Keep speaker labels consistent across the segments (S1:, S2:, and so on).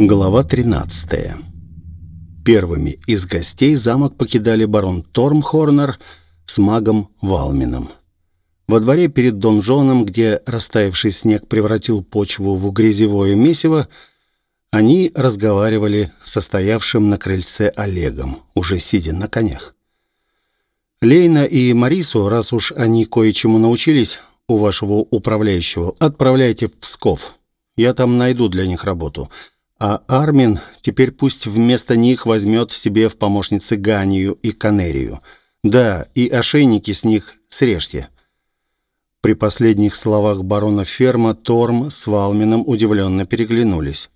S1: Глава 13. Первыми из гостей замок покидали барон Тормхорнер с магом Валмином. Во дворе перед донжоном, где растаявший снег превратил почву в грязевое месиво, они разговаривали со стоявшим на крыльце Олегом, уже сидя на конях. Лейна и Марису, раз уж они кое-чему научились у вашего управляющего, отправляйте в Псков. Я там найду для них работу. А Армин теперь пусть вместо них возьмет себе в помощницы Ганию и Канерию. Да, и ошейники с них срежьте». При последних словах барона Ферма Торм с Валмином удивленно переглянулись.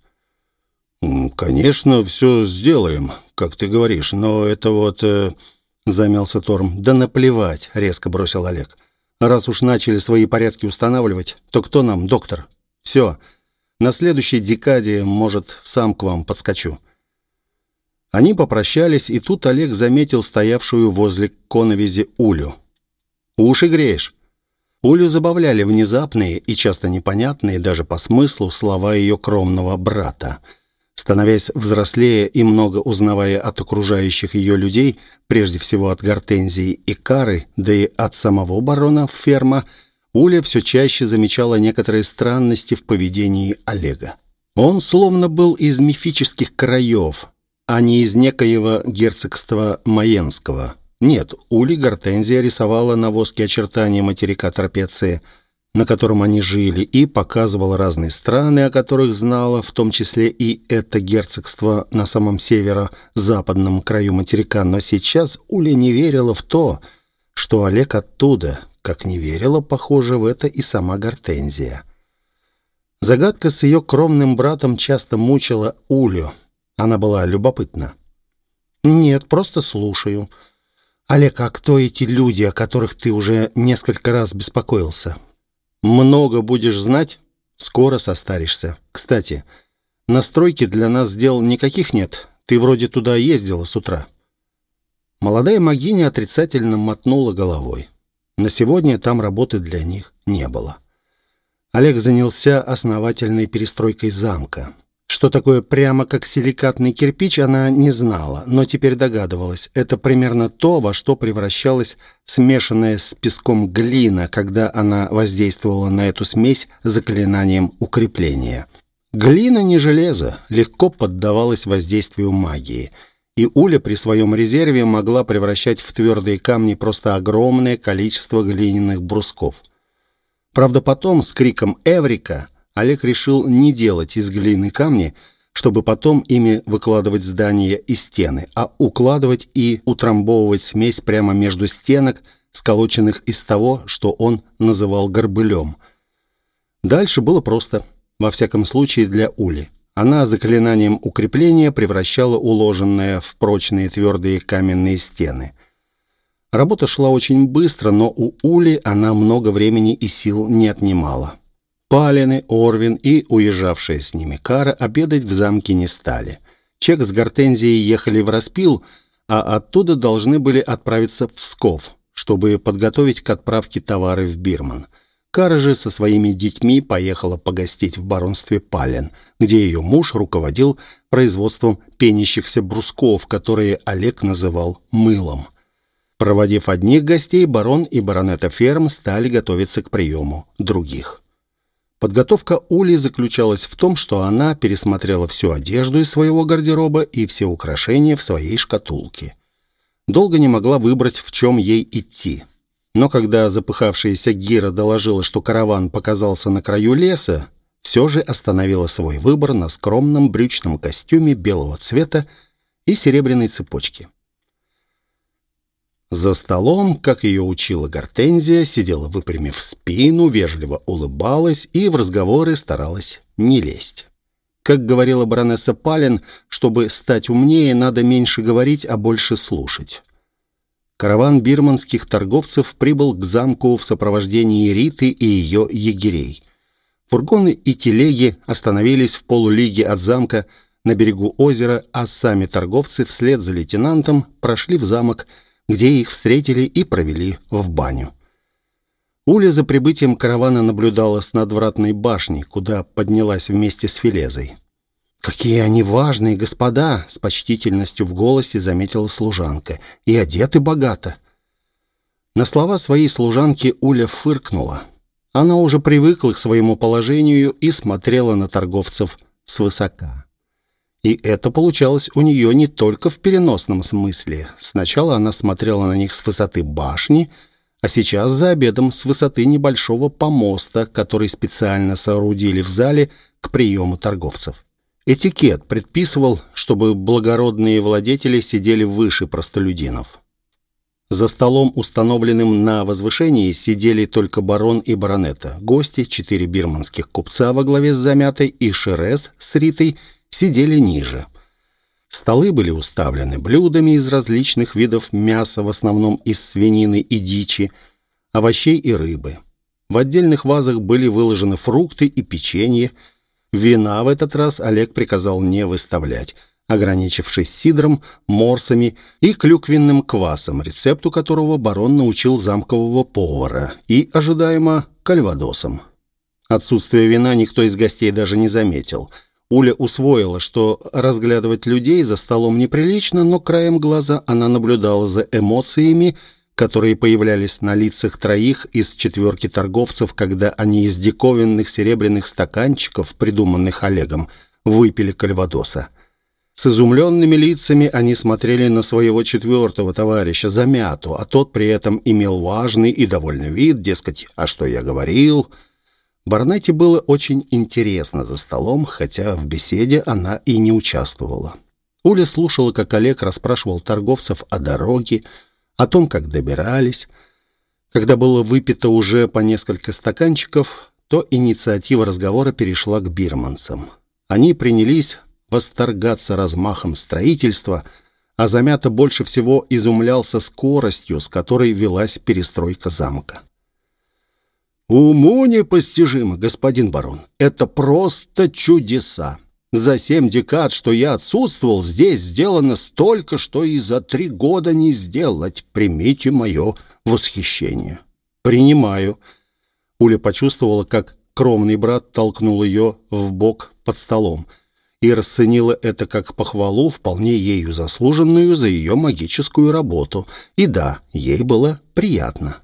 S1: «Конечно, все сделаем, как ты говоришь, но это вот...» э, — замялся Торм. «Да наплевать», — резко бросил Олег. «Раз уж начали свои порядки устанавливать, то кто нам, доктор? Все, на следующей декаде, может, сам к вам подскочу». Они попрощались, и тут Олег заметил стоявшую возле коновизи Улю. «Уши греешь?» Улю забавляли внезапные и часто непонятные даже по смыслу слова ее кромного брата. Становясь взрослее и много узнавая от окружающих ее людей, прежде всего от Гортензии и Кары, да и от самого барона Ферма, Уля все чаще замечала некоторые странности в поведении Олега. Он словно был из мифических краев, а не из некоего герцогства Маенского. Нет, Ули Гортензия рисовала на воске очертания материка Трапеции, на котором они жили, и показывала разные страны, о которых знала, в том числе и это герцогство на самом северо-западном краю материка. Но сейчас Уля не верила в то, что Олег оттуда – как не верила, похоже, в это и сама Гортензия. Загадка с ее кромным братом часто мучила Улю. Она была любопытна. «Нет, просто слушаю. Олег, а кто эти люди, о которых ты уже несколько раз беспокоился?» «Много будешь знать, скоро состаришься. Кстати, настройки для нас дел никаких нет. Ты вроде туда ездила с утра». Молодая магиня отрицательно мотнула головой. На сегодня там работы для них не было. Олег занялся основательной перестройкой замка. Что такое прямо как силикатный кирпич, она не знала, но теперь догадывалась. Это примерно то, во что превращалась смешанная с песком глина, когда она воздействовала на эту смесь заклинанием укрепления. Глина не железо, легко поддавалась воздействию магии – и Уля при своем резерве могла превращать в твердые камни просто огромное количество глиняных брусков. Правда, потом с криком «Эврика» Олег решил не делать из глины камни, чтобы потом ими выкладывать здания и стены, а укладывать и утрамбовывать смесь прямо между стенок, сколоченных из того, что он называл горбылем. Дальше было просто, во всяком случае для Ули. Она заклинанием укрепления превращала уложенное в прочные твердые каменные стены. Работа шла очень быстро, но у Ули она много времени и сил не отнимала. Палины, Орвин и уезжавшая с ними Кара обедать в замке не стали. Чек с Гортензией ехали в Распил, а оттуда должны были отправиться в Псков, чтобы подготовить к отправке товары в Бирман – Кара же со своими детьми поехала погостить в баронстве Пален, где ее муж руководил производством пенящихся брусков, которые Олег называл «мылом». Проводив одних гостей, барон и баронета Ферм стали готовиться к приему других. Подготовка Ули заключалась в том, что она пересмотрела всю одежду из своего гардероба и все украшения в своей шкатулке. Долго не могла выбрать, в чем ей идти. Но когда запыхавшаяся Гира доложила, что караван показался на краю леса, все же остановила свой выбор на скромном брючном костюме белого цвета и серебряной цепочке. За столом, как ее учила Гортензия, сидела выпрямив спину, вежливо улыбалась и в разговоры старалась не лезть. Как говорила баронесса Палин, чтобы стать умнее, надо меньше говорить, а больше слушать. Караван бирманских торговцев прибыл к замку в сопровождении Риты и ее егерей. Фургоны и телеги остановились в полулиге от замка на берегу озера, а сами торговцы вслед за лейтенантом прошли в замок, где их встретили и провели в баню. Уля за прибытием каравана наблюдала с надвратной башни, куда поднялась вместе с Филезой. «Какие они важные господа!» — с почтительностью в голосе заметила служанка. «И одеты богато!» На слова своей служанки Уля фыркнула. Она уже привыкла к своему положению и смотрела на торговцев свысока. И это получалось у нее не только в переносном смысле. Сначала она смотрела на них с высоты башни, а сейчас за обедом с высоты небольшого помоста, который специально соорудили в зале к приему торговцев. Этикет предписывал, чтобы благородные владетели сидели выше простолюдинов. За столом, установленным на возвышении, сидели только барон и баронета. Гости, четыре бирманских купца во главе с Замятой и Шерез с Ритой сидели ниже. Столы были уставлены блюдами из различных видов мяса, в основном из свинины и дичи, овощей и рыбы. В отдельных вазах были выложены фрукты и печенье, Вина в этот раз Олег приказал не выставлять, ограничившись сидром, морсами и клюквенным квасом, рецепту которого барон научил замкового повара, и, ожидаемо, кальвадосом. Отсутствие вина никто из гостей даже не заметил. Уля усвоила, что разглядывать людей за столом неприлично, но краем глаза она наблюдала за эмоциями, которые появлялись на лицах троих из четверки торговцев, когда они из диковинных серебряных стаканчиков, придуманных Олегом, выпили кальвадоса. С изумленными лицами они смотрели на своего четвертого товарища, Замяту, а тот при этом имел важный и довольный вид, дескать, «А что я говорил?» Барнетте было очень интересно за столом, хотя в беседе она и не участвовала. Уля слушала, как Олег расспрашивал торговцев о дороге, о том, как добирались. Когда было выпито уже по несколько стаканчиков, то инициатива разговора перешла к бирманцам. Они принялись восторгаться размахом строительства, а Замята больше всего изумлялся скоростью, с которой велась перестройка замка. «Уму непостижимо, господин барон. Это просто чудеса. За семь декад, что я отсутствовал, здесь сделано столько, что и за три года не сделать. Примите мое восхищение». «Принимаю». Уля почувствовала, как кровный брат толкнул ее в бок под столом и расценила это как похвалу, вполне ею заслуженную за ее магическую работу. И да, ей было приятно.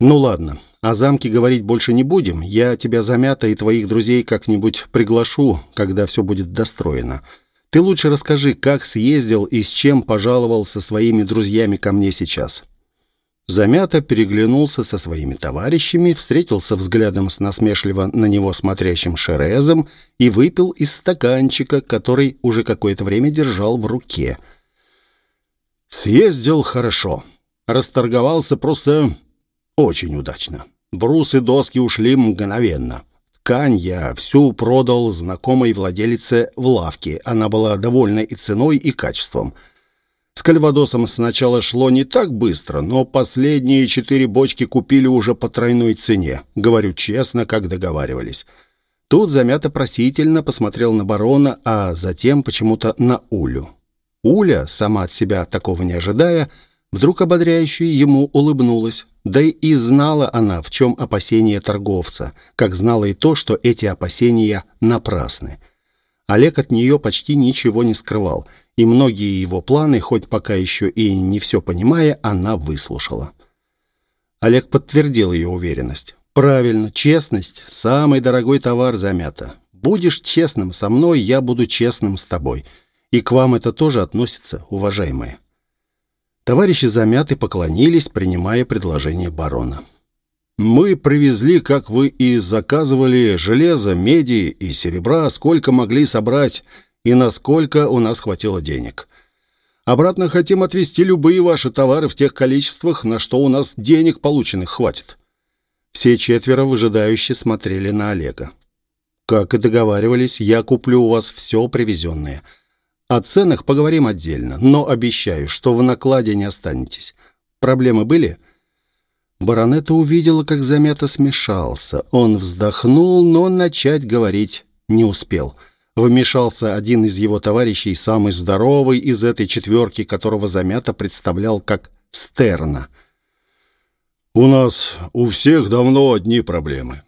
S1: «Ну ладно, о замке говорить больше не будем. Я тебя замята и твоих друзей как-нибудь приглашу, когда все будет достроено. Ты лучше расскажи, как съездил и с чем пожаловал со своими друзьями ко мне сейчас». Замята переглянулся со своими товарищами, встретился взглядом с насмешливо на него смотрящим Шерезом и выпил из стаканчика, который уже какое-то время держал в руке. «Съездил хорошо. Расторговался просто очень удачно. Брус и доски ушли мгновенно. Ткань я всю продал знакомой владелице в лавке. Она была довольна и ценой, и качеством. С кальвадосом сначала шло не так быстро, но последние четыре бочки купили уже по тройной цене. Говорю честно, как договаривались. Тут замято просительно посмотрел на барона, а затем почему-то на Улю. Уля, сама от себя такого не ожидая, вдруг ободряюще ему улыбнулась. Да и знала она, в чем опасения торговца, как знала и то, что эти опасения напрасны. Олег от нее почти ничего не скрывал, и многие его планы, хоть пока еще и не все понимая, она выслушала. Олег подтвердил ее уверенность. «Правильно, честность — самый дорогой товар замята. Будешь честным со мной, я буду честным с тобой. И к вам это тоже относится, уважаемые». Товарищи замяты поклонились, принимая предложение барона. «Мы привезли, как вы и заказывали, железо, меди и серебра, сколько могли собрать и насколько у нас хватило денег. Обратно хотим отвезти любые ваши товары в тех количествах, на что у нас денег полученных хватит». Все четверо выжидающе смотрели на Олега. «Как и договаривались, я куплю у вас все привезенное». О ценах поговорим отдельно, но обещаю, что в накладе не останетесь. Проблемы были?» Баронета увидела, как замято смешался. Он вздохнул, но начать говорить не успел. Вмешался один из его товарищей, самый здоровый из этой четверки, которого замято представлял как Стерна. «У нас у всех давно одни проблемы.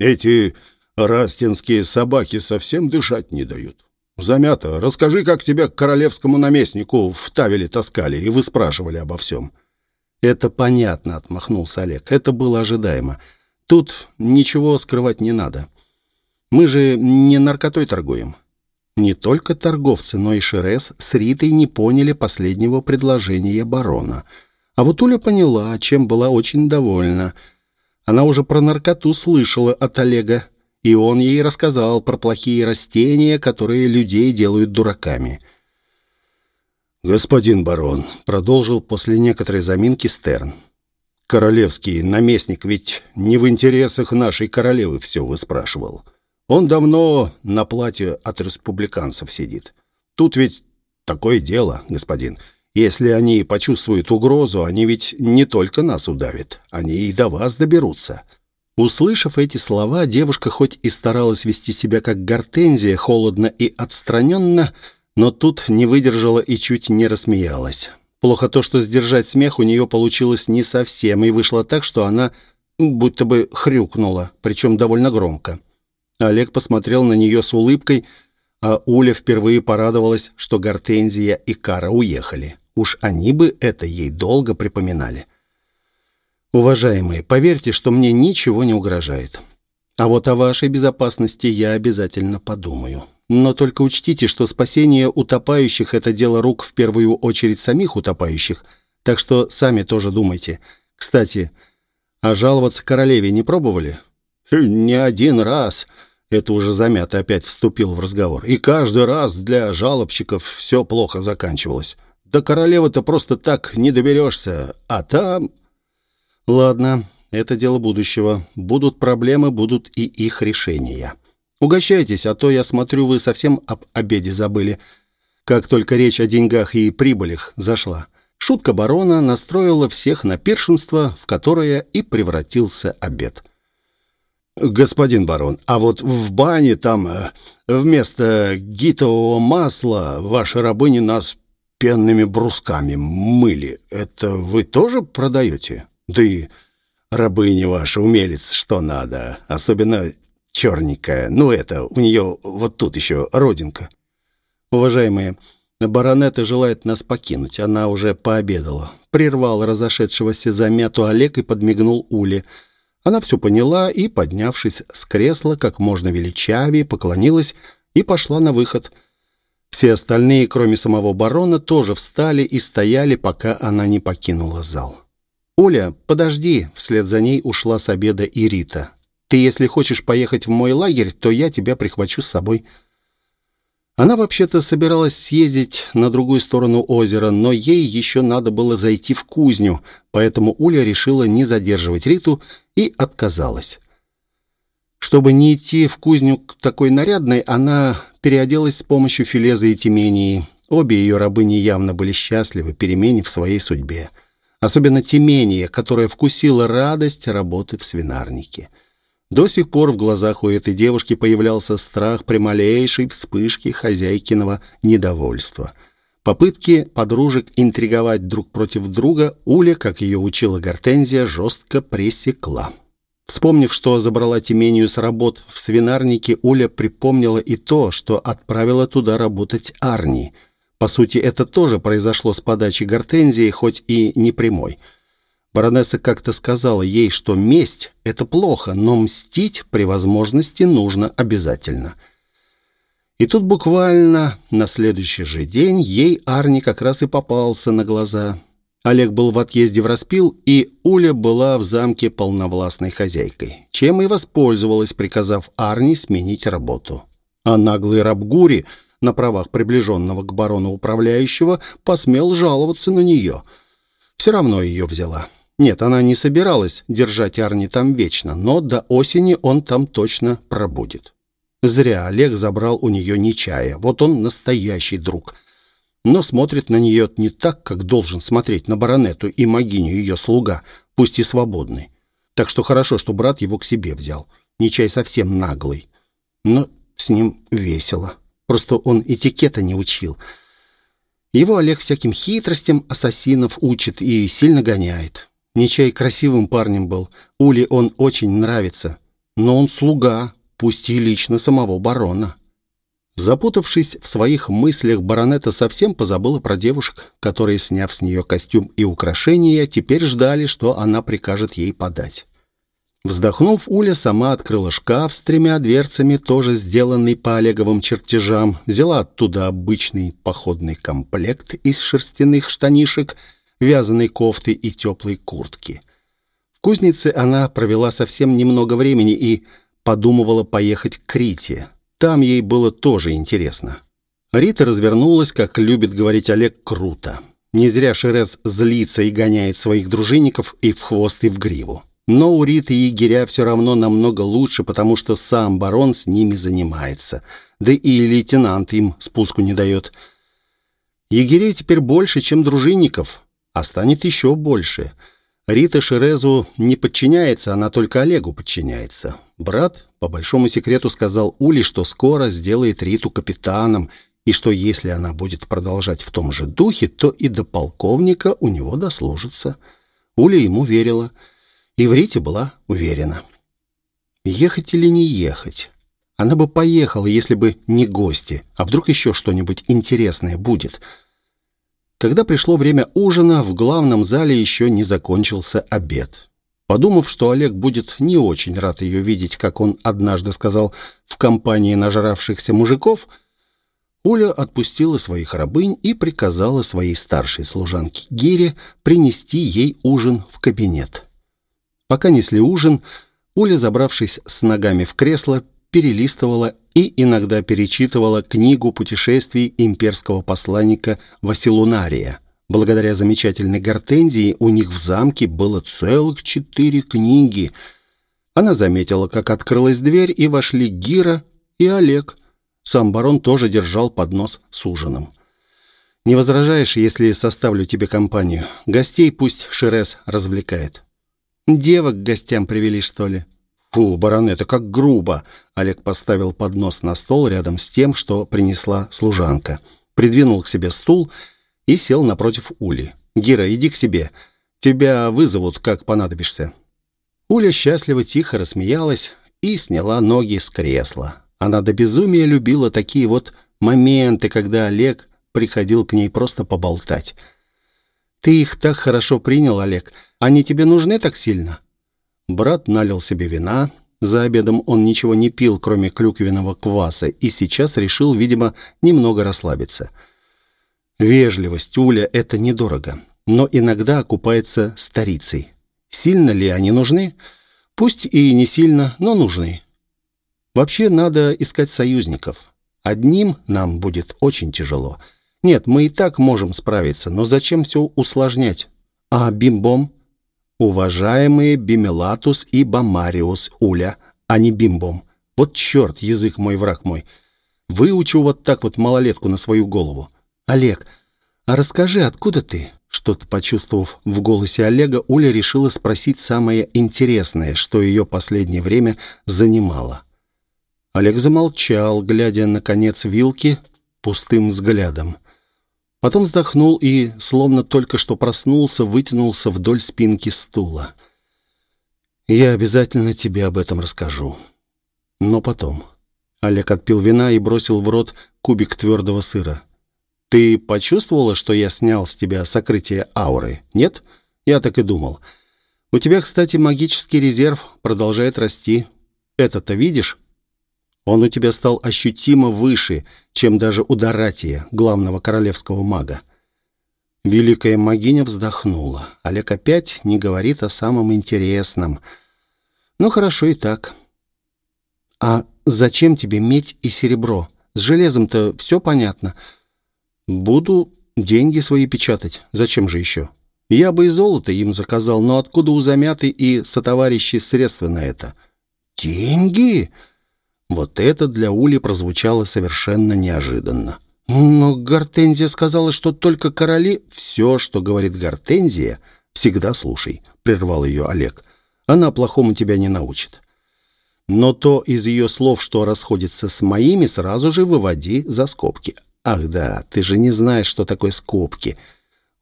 S1: Эти
S2: Растинские собаки совсем дышать не дают. Замято. Расскажи, как тебя к королевскому наместнику в Тавеле таскали, и вы спрашивали обо всем.
S1: Это понятно, отмахнулся Олег. Это было ожидаемо. Тут ничего скрывать не надо. Мы же не наркотой торгуем. Не только торговцы, но и Шерес с Ритой не поняли последнего предложения барона. А вот Уля поняла, чем была очень довольна. Она уже про наркоту слышала от Олега и он ей рассказал про плохие растения, которые людей делают дураками.
S2: «Господин барон», — продолжил после некоторой заминки Стерн, «королевский наместник ведь не в интересах нашей королевы все выспрашивал. Он давно на платье от республиканцев сидит. Тут ведь такое дело, господин. Если они почувствуют угрозу, они ведь не только нас удавят, они и до вас доберутся».
S1: Услышав эти слова, девушка хоть и старалась вести себя как гортензия, холодно и отстраненно, но тут не выдержала и чуть не рассмеялась. Плохо то, что сдержать смех у нее получилось не совсем, и вышло так, что она будто бы хрюкнула, причем довольно громко. Олег посмотрел на нее с улыбкой, а Уля впервые порадовалась, что Гортензия и Кара уехали. Уж они бы это ей долго припоминали. Уважаемые, поверьте, что мне ничего не угрожает. А вот о вашей безопасности я обязательно подумаю. Но только учтите, что спасение утопающих – это дело рук в первую очередь самих утопающих, так что сами тоже думайте. Кстати, а жаловаться королеве не пробовали?
S2: Не один раз. Это уже замято опять вступил в разговор. И каждый раз для жалобщиков все плохо заканчивалось. До королевы-то просто так не доберешься, а там...
S1: Ладно, это дело будущего. Будут проблемы, будут и их решения. Угощайтесь, а то я смотрю, вы совсем об обеде забыли. Как только речь о деньгах и прибылях зашла. Шутка барона настроила всех на пиршенство, в которое и превратился обед.
S2: «Господин барон, а вот в бане там э, вместо гитового масла ваши рабыни нас пенными брусками мыли. Это вы тоже продаете?» Да и рабыня ваша, умелец, что надо. Особенно черненькая. Ну, это, у нее вот тут еще родинка.
S1: Уважаемые, баронета желает нас покинуть. Она уже пообедала. Прервал разошедшегося замяту Олег и подмигнул Уле. Она все поняла и, поднявшись с кресла, как можно величавее, поклонилась и пошла на выход. Все остальные, кроме самого барона, тоже встали и стояли, пока она не покинула зал. «Оля, подожди!» — вслед за ней ушла с обеда и Рита. «Ты, если хочешь поехать в мой лагерь, то я тебя прихвачу с собой». Она вообще-то собиралась съездить на другую сторону озера, но ей еще надо было зайти в кузню, поэтому Уля решила не задерживать Риту и отказалась. Чтобы не идти в кузню к такой нарядной, она переоделась с помощью Филеза и Тимении. Обе ее рабыни явно были счастливы, переменив своей судьбе особенно Тимения, которая вкусила радость работы в свинарнике. До сих пор в глазах у этой девушки появлялся страх при малейшей вспышке хозяйкиного недовольства. Попытки подружек интриговать друг против друга Уля, как ее учила Гортензия, жестко пресекла. Вспомнив, что забрала Тимению с работ в свинарнике, Уля припомнила и то, что отправила туда работать Арни – по сути, это тоже произошло с подачи гортензии, хоть и не прямой. Баронесса как-то сказала ей, что месть — это плохо, но мстить при возможности нужно обязательно. И тут буквально на следующий же день ей Арни как раз и попался на глаза. Олег был в отъезде в распил, и Уля была в замке полновластной хозяйкой, чем и воспользовалась, приказав Арни сменить работу. А наглый раб Гури — на правах приближенного к барону управляющего, посмел жаловаться на нее. Все равно ее взяла. Нет, она не собиралась держать Арни там вечно, но до осени он там точно пробудет. Зря Олег забрал у нее Нечая. Вот он настоящий друг. Но смотрит на нее не так, как должен смотреть на баронету и могиню ее слуга, пусть и свободный. Так что хорошо, что брат его к себе взял. Нечай совсем наглый. Но с ним весело. Просто он этикета не учил. Его Олег всяким хитростям ассасинов учит и сильно гоняет. Нечай красивым парнем был. Уле он очень нравится. Но он слуга. пусть и лично самого барона. Запутавшись в своих мыслях, баронета совсем позабыла про девушек, которые, сняв с нее костюм и украшения, теперь ждали, что она прикажет ей подать. Вздохнув, Уля сама открыла шкаф с тремя дверцами, тоже сделанный по Олеговым чертежам, взяла оттуда обычный походный комплект из шерстяных штанишек, вязаной кофты и теплой куртки. В кузнице она провела совсем немного времени и подумывала поехать к Рите. Там ей было тоже интересно. Рита развернулась, как любит говорить Олег, круто. Не зря Шерез злится и гоняет своих дружинников и в хвост, и в гриву. Но у Риты егеря все равно намного лучше, потому что сам барон с ними занимается. Да и лейтенант им спуску не дает. Егерей теперь больше, чем дружинников, а станет еще больше. Рита Шерезу не подчиняется, она только Олегу подчиняется. Брат, по большому секрету, сказал Ули, что скоро сделает Риту капитаном, и что если она будет продолжать в том же духе, то и до полковника у него дослужится. Уля ему верила — и в Рите была уверена. Ехать или не ехать? Она бы поехала, если бы не гости. А вдруг еще что-нибудь интересное будет? Когда пришло время ужина, в главном зале еще не закончился обед. Подумав, что Олег будет не очень рад ее видеть, как он однажды сказал, в компании нажравшихся мужиков, Уля отпустила своих рабынь и приказала своей старшей служанке Гире принести ей ужин в кабинет. Пока несли ужин, Уля, забравшись с ногами в кресло, перелистывала и иногда перечитывала книгу путешествий имперского посланника Василунария. Благодаря замечательной гортензии у них в замке было целых четыре книги. Она заметила, как открылась дверь, и вошли Гира и Олег. Сам барон тоже держал поднос с ужином. «Не возражаешь, если составлю тебе компанию? Гостей пусть Шерез развлекает». Девок к гостям привели, что ли? Фу, барон, это как грубо. Олег поставил поднос на стол рядом с тем, что принесла служанка. Придвинул к себе стул и сел напротив Ули. «Гира, иди к себе. Тебя вызовут, как понадобишься». Уля счастливо тихо рассмеялась и сняла ноги с кресла. Она до безумия любила такие вот моменты, когда Олег приходил к ней просто поболтать. «Ты их так хорошо принял, Олег. Они тебе нужны так сильно?» Брат налил себе вина. За обедом он ничего не пил, кроме клюквенного кваса, и сейчас решил, видимо, немного расслабиться. Вежливость, Уля, это недорого, но иногда окупается старицей. Сильно ли они нужны? Пусть и не сильно, но нужны. Вообще надо искать союзников. Одним нам будет очень тяжело. Нет, мы и так можем справиться, но зачем все усложнять? А бимбом? Уважаемые Бимелатус и Бамариус, Уля, а не Бимбом. Вот черт, язык мой, враг мой. Выучу вот так вот малолетку на свою голову. Олег, а расскажи, откуда ты? Что-то почувствовав в голосе Олега, Уля решила спросить самое интересное, что ее последнее время занимало. Олег замолчал, глядя на конец вилки пустым взглядом. Потом вздохнул и, словно только что проснулся, вытянулся вдоль спинки стула. «Я обязательно тебе об этом расскажу. Но потом». Олег отпил вина и бросил в рот кубик твердого сыра. «Ты почувствовала, что я снял с тебя сокрытие ауры? Нет? Я так и думал. У тебя, кстати, магический резерв продолжает расти. Это-то видишь?» Он у тебя стал ощутимо выше, чем даже у Доратия, главного королевского мага. Великая магиня вздохнула. Олег опять не говорит о самом интересном. Ну, хорошо и так. А зачем тебе медь и серебро? С железом-то все понятно. Буду деньги свои печатать. Зачем же еще? Я бы и золото им заказал, но откуда у замяты и сотоварищи средства на это? Деньги? Вот это для Ули прозвучало совершенно неожиданно. Но Гортензия сказала, что только короли... Все, что говорит Гортензия, всегда слушай, прервал ее Олег. Она плохому тебя не научит. Но то из ее слов, что расходится с моими, сразу же выводи за скобки. Ах да, ты же не знаешь, что такое скобки.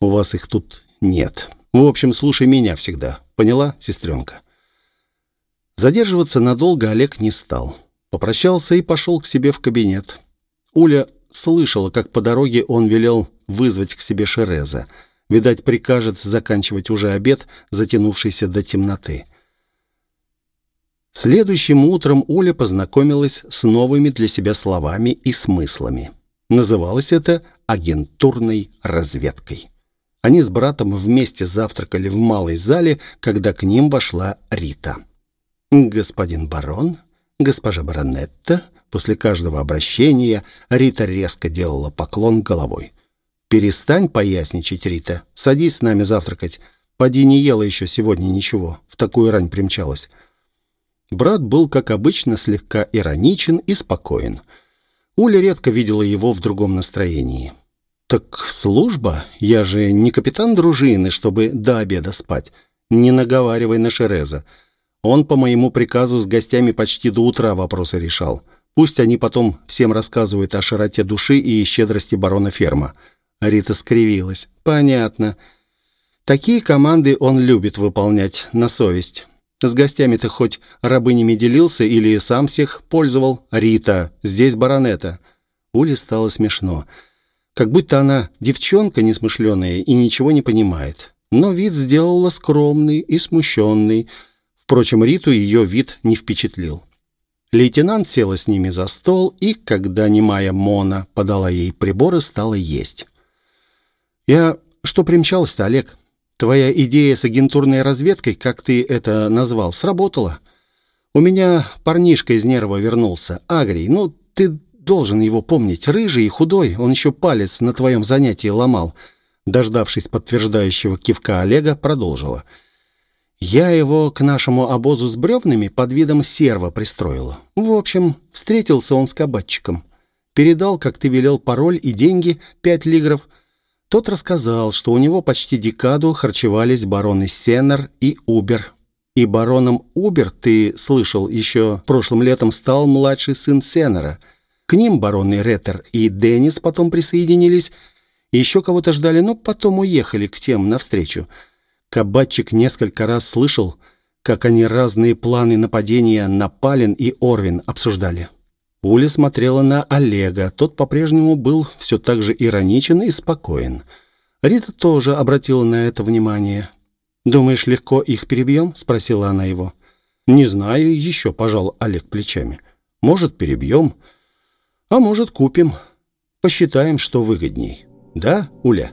S1: У вас их тут нет. В общем, слушай меня всегда. Поняла, сестренка? Задерживаться надолго Олег не стал. Попрощался и пошел к себе в кабинет. Уля слышала, как по дороге он велел вызвать к себе Шереза. Видать, прикажет заканчивать уже обед, затянувшийся до темноты. Следующим утром Уля познакомилась с новыми для себя словами и смыслами. Называлось это агентурной разведкой. Они с братом вместе завтракали в малой зале, когда к ним вошла Рита. «Господин барон, госпожа баронетта», после каждого обращения Рита резко делала поклон головой. «Перестань поясничать, Рита. Садись с нами завтракать. Поди не ела еще сегодня ничего. В такую рань примчалась». Брат был, как обычно, слегка ироничен и спокоен. Уля редко видела его в другом настроении. «Так служба? Я же не капитан дружины, чтобы до обеда спать. Не наговаривай на Шереза. Он по моему приказу с гостями почти до утра вопросы решал. Пусть они потом всем рассказывают о широте души и щедрости барона Ферма». Рита скривилась. «Понятно. Такие команды он любит выполнять на совесть». С гостями ты хоть рабынями делился или сам всех пользовал? Рита, здесь баронета». Уле стало смешно. Как будто она девчонка несмышленая и ничего не понимает. Но вид сделала скромный и смущенный. Впрочем, Риту ее вид не впечатлил. Лейтенант села с ними за стол, и, когда немая Мона подала ей приборы, стала есть. «Я что примчалась-то, Олег?» Твоя идея с агентурной разведкой, как ты это назвал, сработала. У меня парнишка из Нерва вернулся, Агрий. Ну, ты должен его помнить. Рыжий и худой, он еще палец на твоем занятии ломал. Дождавшись подтверждающего кивка Олега, продолжила. Я его к нашему обозу с бревнами под видом серва пристроила. В общем, встретился он с кабатчиком. Передал, как ты велел, пароль и деньги, пять лигров — тот рассказал, что у него почти декаду харчевались бароны Сеннер и Убер. И бароном Убер, ты слышал, еще прошлым летом стал младший сын Сеннера. К ним бароны Реттер и Деннис потом присоединились. Еще кого-то ждали, но потом уехали к тем навстречу. Кабатчик несколько раз слышал, как они разные планы нападения на Палин и Орвин обсуждали. Уля смотрела на Олега. Тот по-прежнему был все так же ироничен и спокоен. Рита тоже обратила на это внимание. «Думаешь, легко их перебьем?» — спросила она его. «Не знаю еще», — пожал Олег плечами. «Может, перебьем, а может, купим. Посчитаем, что выгодней. Да, Уля?»